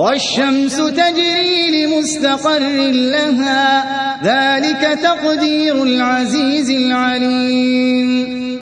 والشمس تجري لمستقر لها ذلك تقدير العزيز العليم.